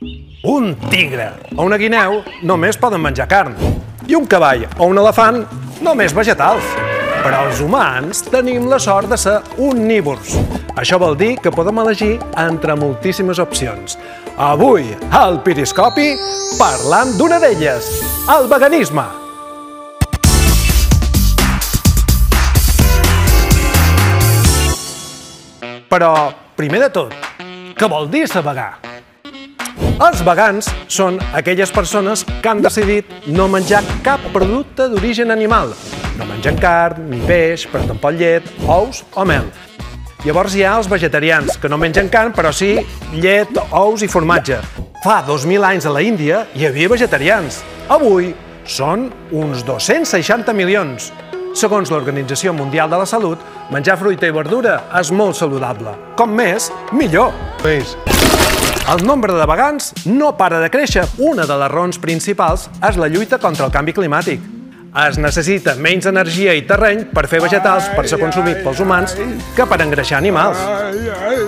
Un tigre o una guineu només poden menjar carn. I un cavall o un elefant només vegetals. Però els humans tenim la sort de ser omnívors. Això vol dir que podem elegir entre moltíssimes opcions. Avui, al Piriscopi, parlant d'una d'elles, el veganisme. Però, primer de tot, què vol dir ser vegà? Els vegans són aquelles persones que han decidit no menjar cap producte d'origen animal. No mengen carn, ni peix, però tampoc llet, ous o mel. Llavors hi ha els vegetarians, que no mengen carn, però sí llet, ous i formatge. Fa 2.000 anys a la Índia hi havia vegetarians. Avui són uns 260 milions. Segons l'Organització Mundial de la Salut, menjar fruita i verdura és molt saludable. Com més, millor. Peix. El nombre de vegans no para de créixer. Una de les raons principals és la lluita contra el canvi climàtic. Es necessita menys energia i terreny per fer vegetals per ser consumit pels humans que per engreixar animals.